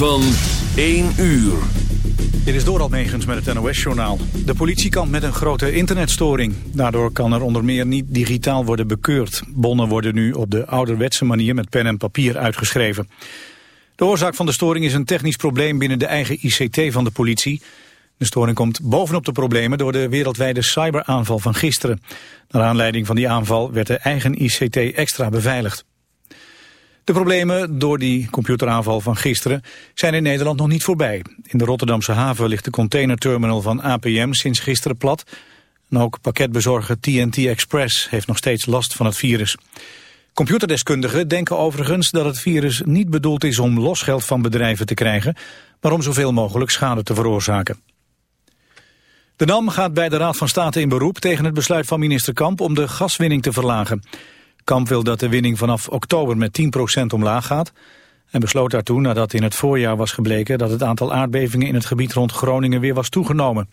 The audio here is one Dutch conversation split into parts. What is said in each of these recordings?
Van 1 uur. Dit is door Almegens met het NOS-journaal. De politie kampt met een grote internetstoring. Daardoor kan er onder meer niet digitaal worden bekeurd. Bonnen worden nu op de ouderwetse manier met pen en papier uitgeschreven. De oorzaak van de storing is een technisch probleem binnen de eigen ICT van de politie. De storing komt bovenop de problemen door de wereldwijde cyberaanval van gisteren. Naar aanleiding van die aanval werd de eigen ICT extra beveiligd. De problemen door die computeraanval van gisteren zijn in Nederland nog niet voorbij. In de Rotterdamse haven ligt de containerterminal van APM sinds gisteren plat. En ook pakketbezorger TNT Express heeft nog steeds last van het virus. Computerdeskundigen denken overigens dat het virus niet bedoeld is om losgeld van bedrijven te krijgen, maar om zoveel mogelijk schade te veroorzaken. De NAM gaat bij de Raad van State in beroep tegen het besluit van minister Kamp om de gaswinning te verlagen. Kamp wil dat de winning vanaf oktober met 10% omlaag gaat. En besloot daartoe nadat in het voorjaar was gebleken dat het aantal aardbevingen in het gebied rond Groningen weer was toegenomen.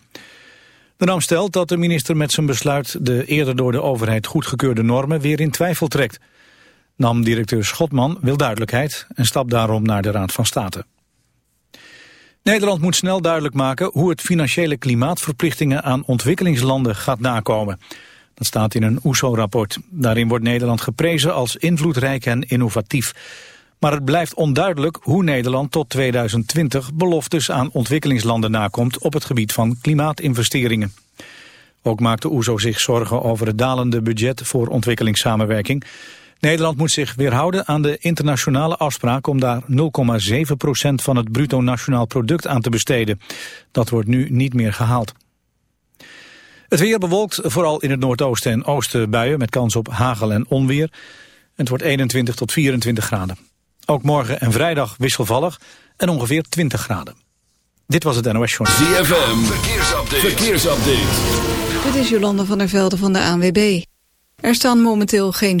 De NAM stelt dat de minister met zijn besluit de eerder door de overheid goedgekeurde normen weer in twijfel trekt. NAM-directeur Schotman wil duidelijkheid en stapt daarom naar de Raad van State. Nederland moet snel duidelijk maken hoe het financiële klimaatverplichtingen aan ontwikkelingslanden gaat nakomen. Dat staat in een OESO-rapport. Daarin wordt Nederland geprezen als invloedrijk en innovatief. Maar het blijft onduidelijk hoe Nederland tot 2020 beloftes aan ontwikkelingslanden nakomt op het gebied van klimaatinvesteringen. Ook maakt de OESO zich zorgen over het dalende budget voor ontwikkelingssamenwerking. Nederland moet zich weerhouden aan de internationale afspraak om daar 0,7% van het bruto nationaal product aan te besteden. Dat wordt nu niet meer gehaald. Het weer bewolkt, vooral in het noordoosten en oosten buien met kans op hagel en onweer. Het wordt 21 tot 24 graden. Ook morgen en vrijdag wisselvallig en ongeveer 20 graden. Dit was het NOS Journal. ZFM, verkeersupdate. verkeersupdate. Dit is Jolande van der Velde van de ANWB. Er staan momenteel geen...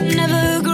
Never grow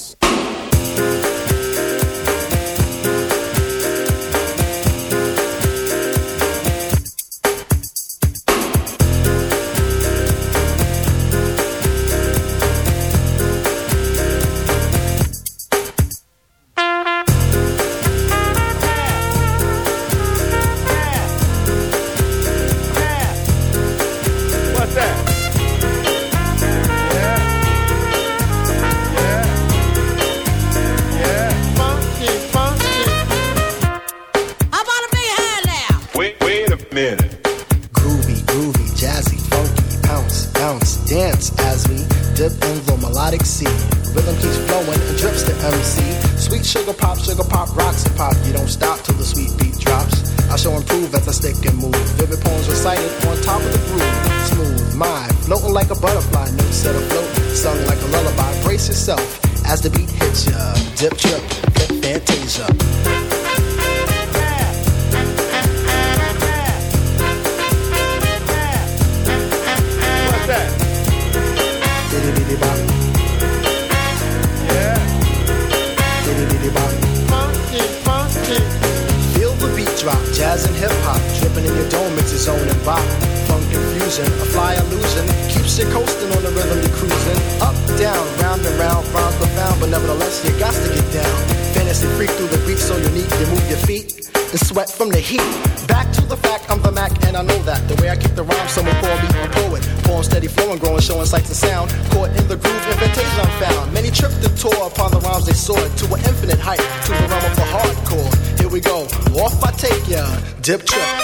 Dip trip,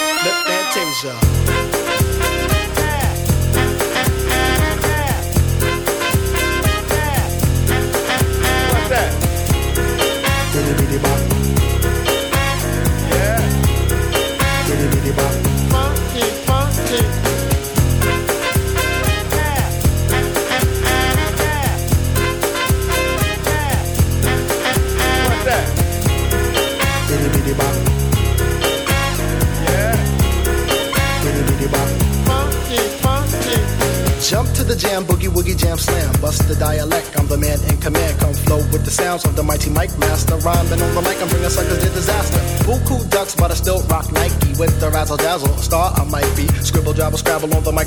Scrabble on the microphone.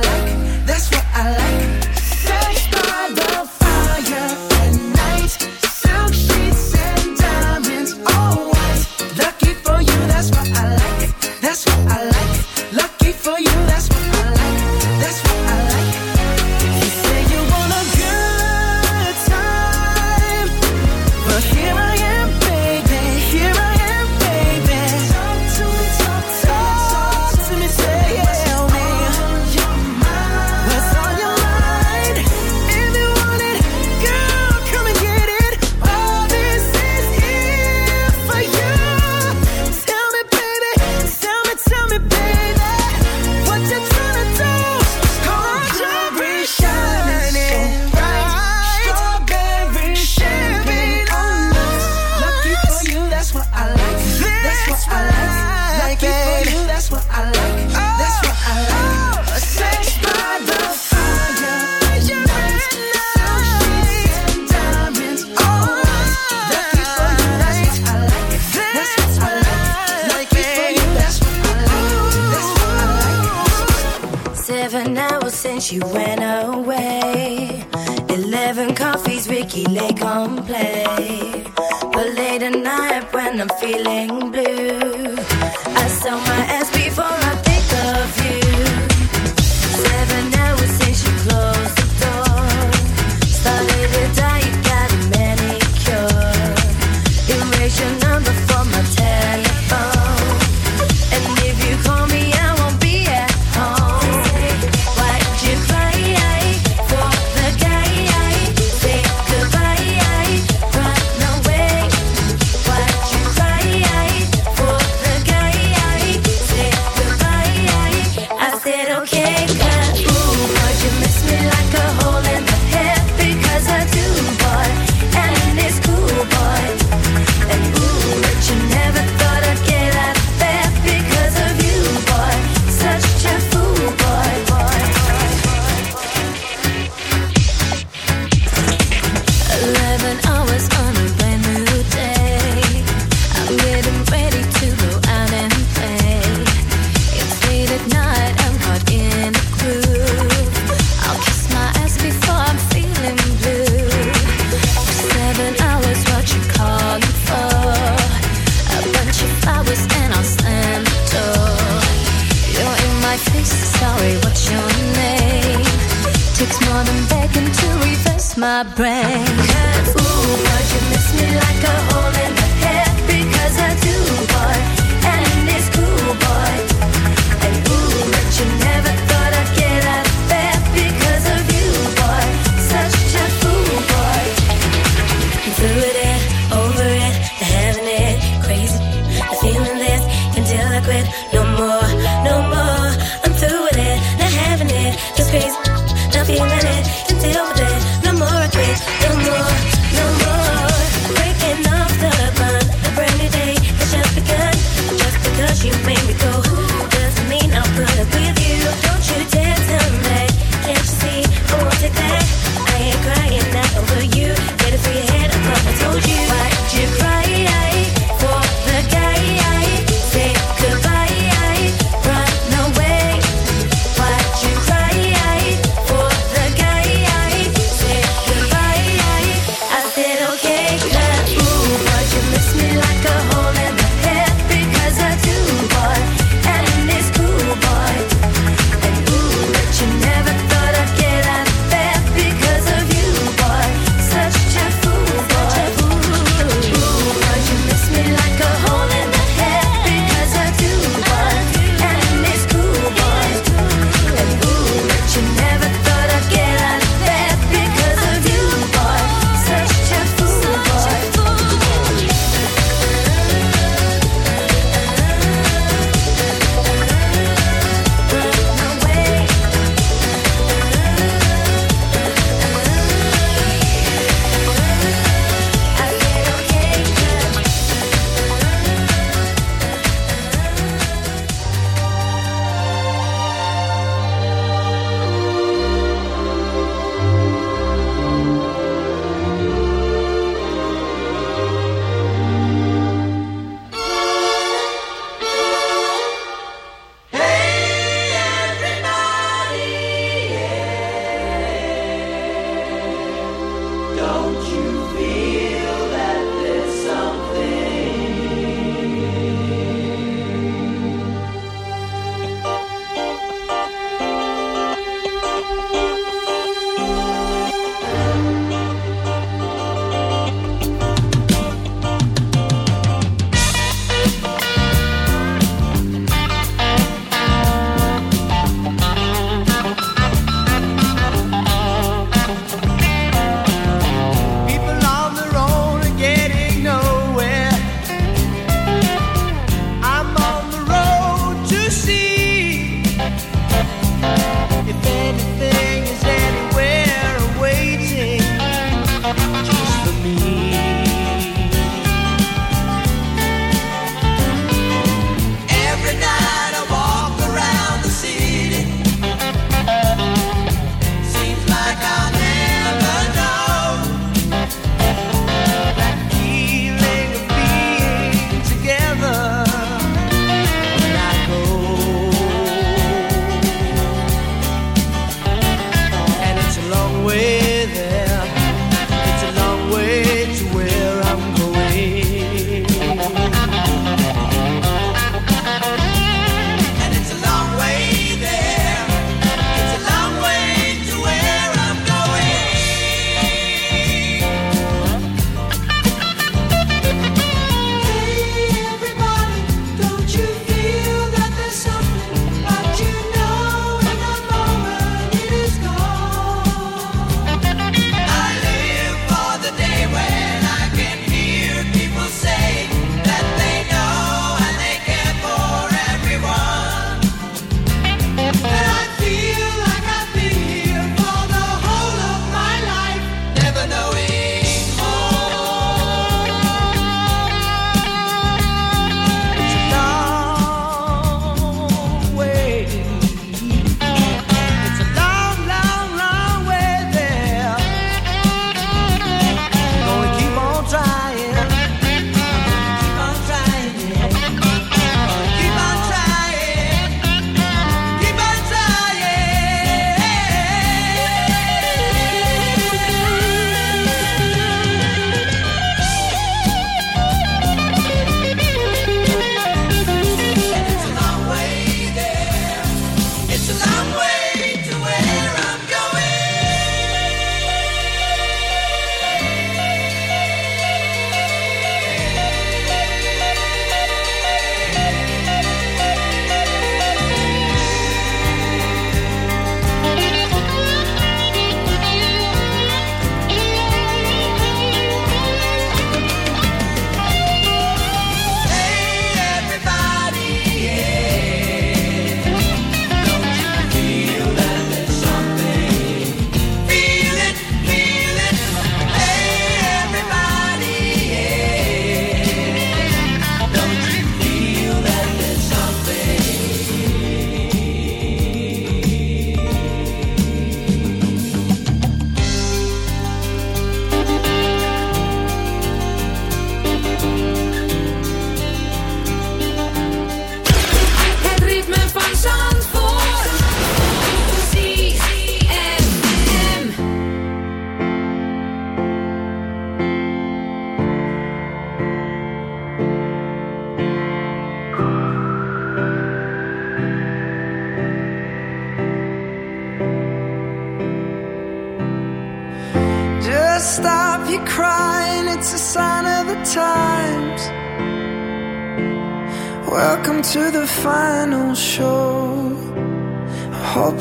she ran away. Eleven coffees, Ricky lay on play. But late at night when I'm feeling blue.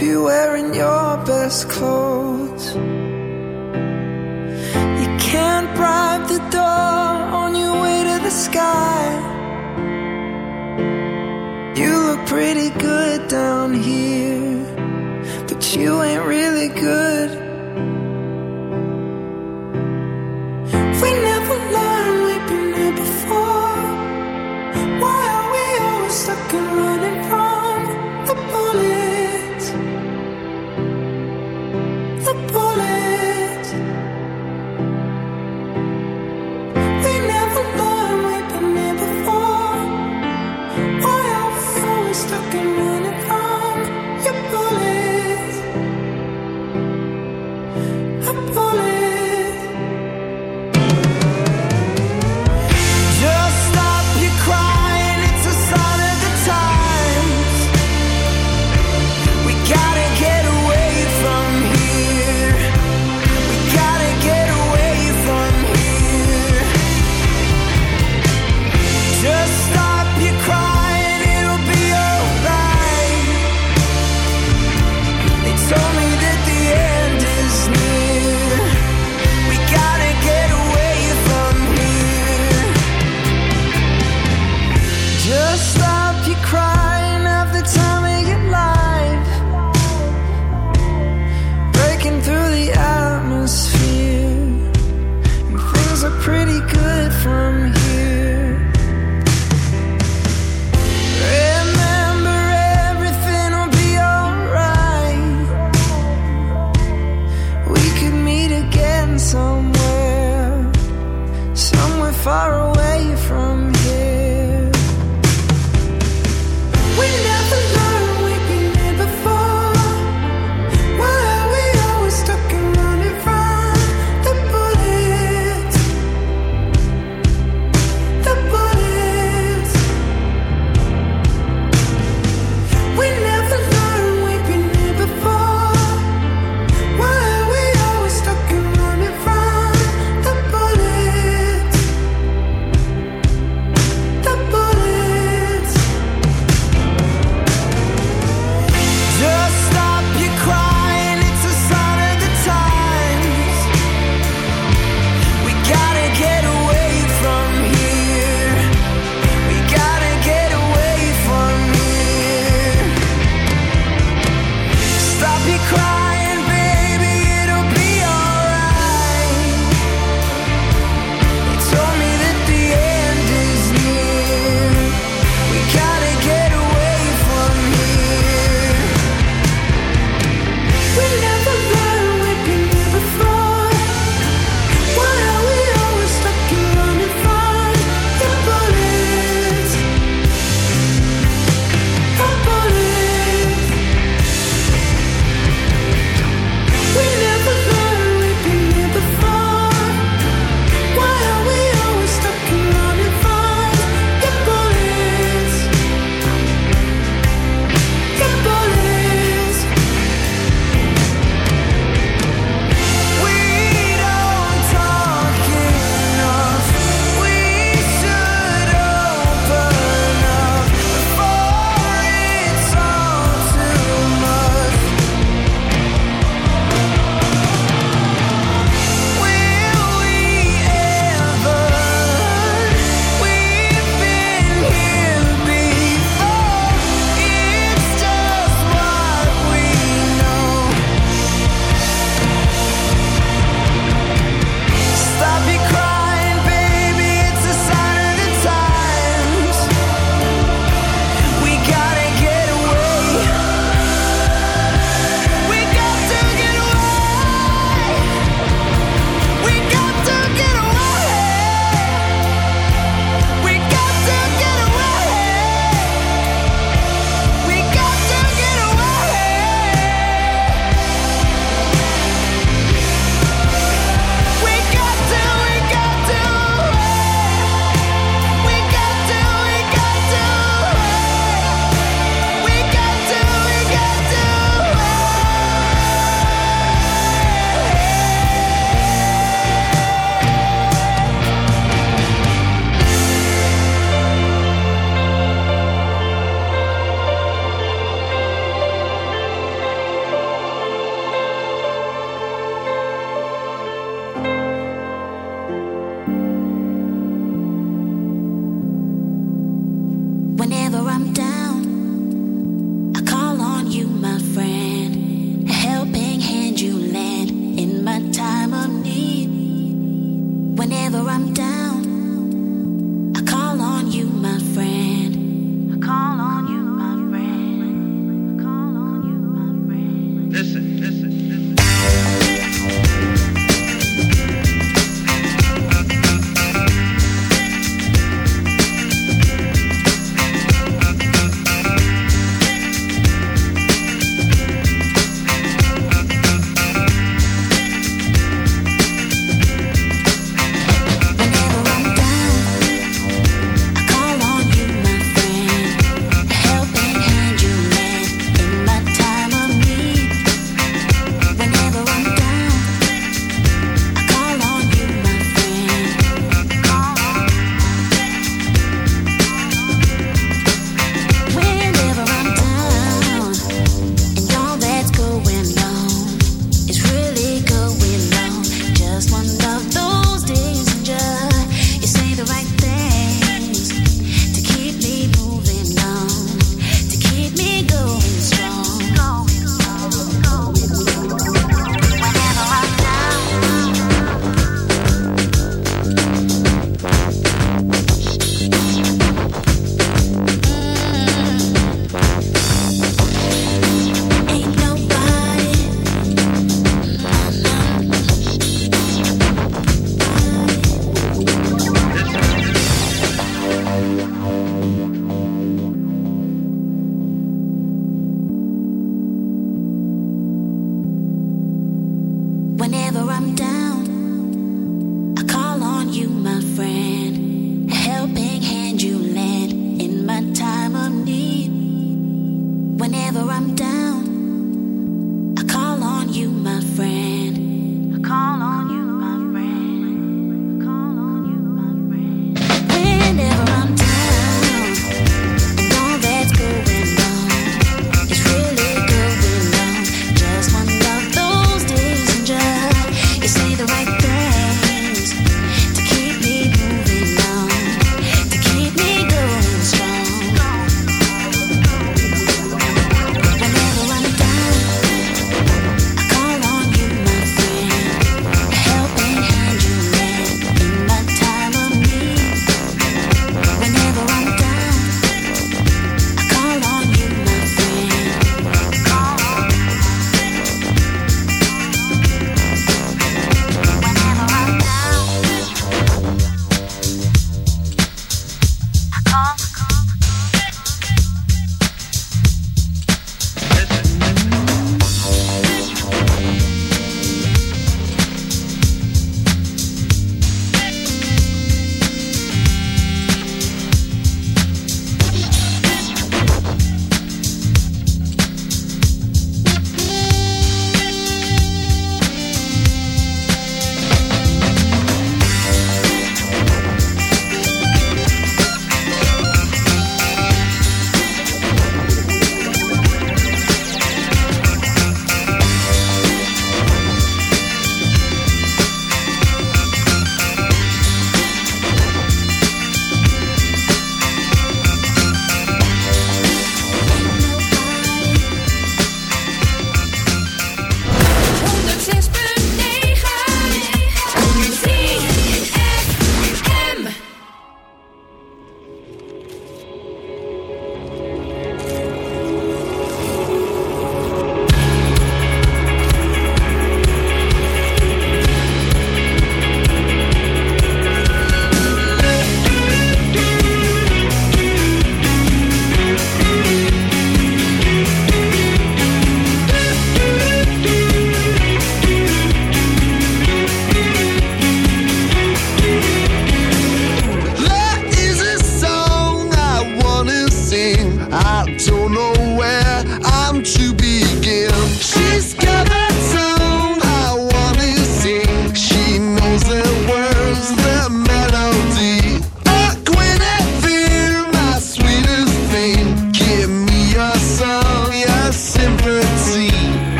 You're wearing your best clothes.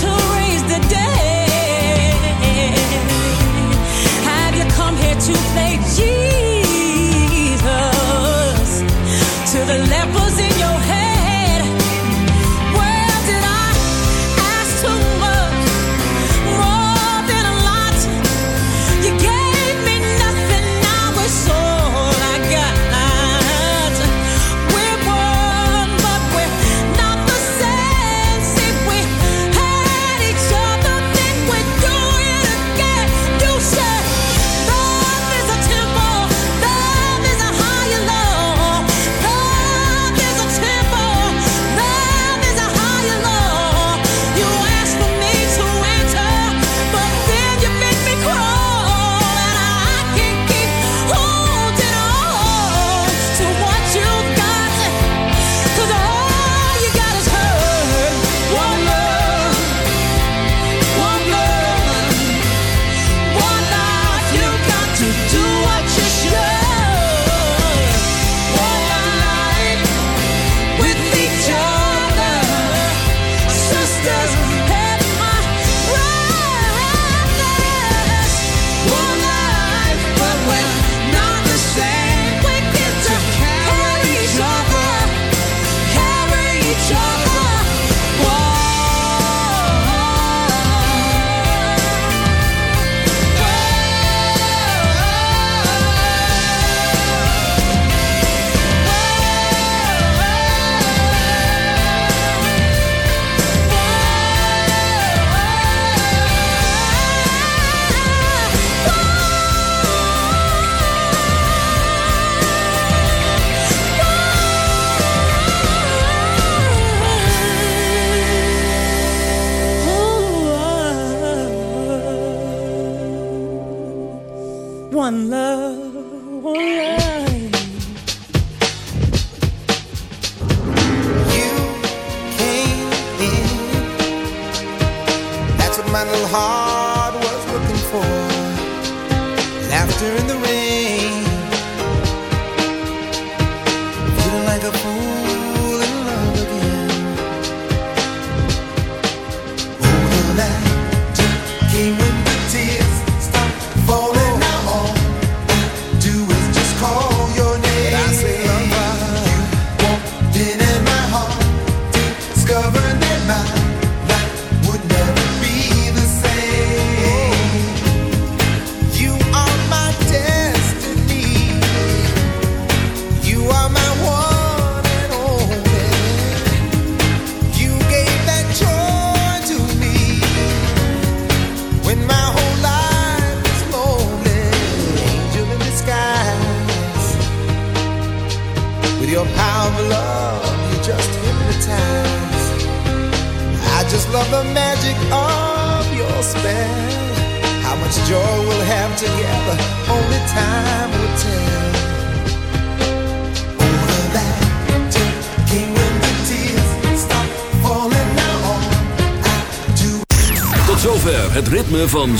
To raise the dead. Have you come here to play Jesus? To the lepers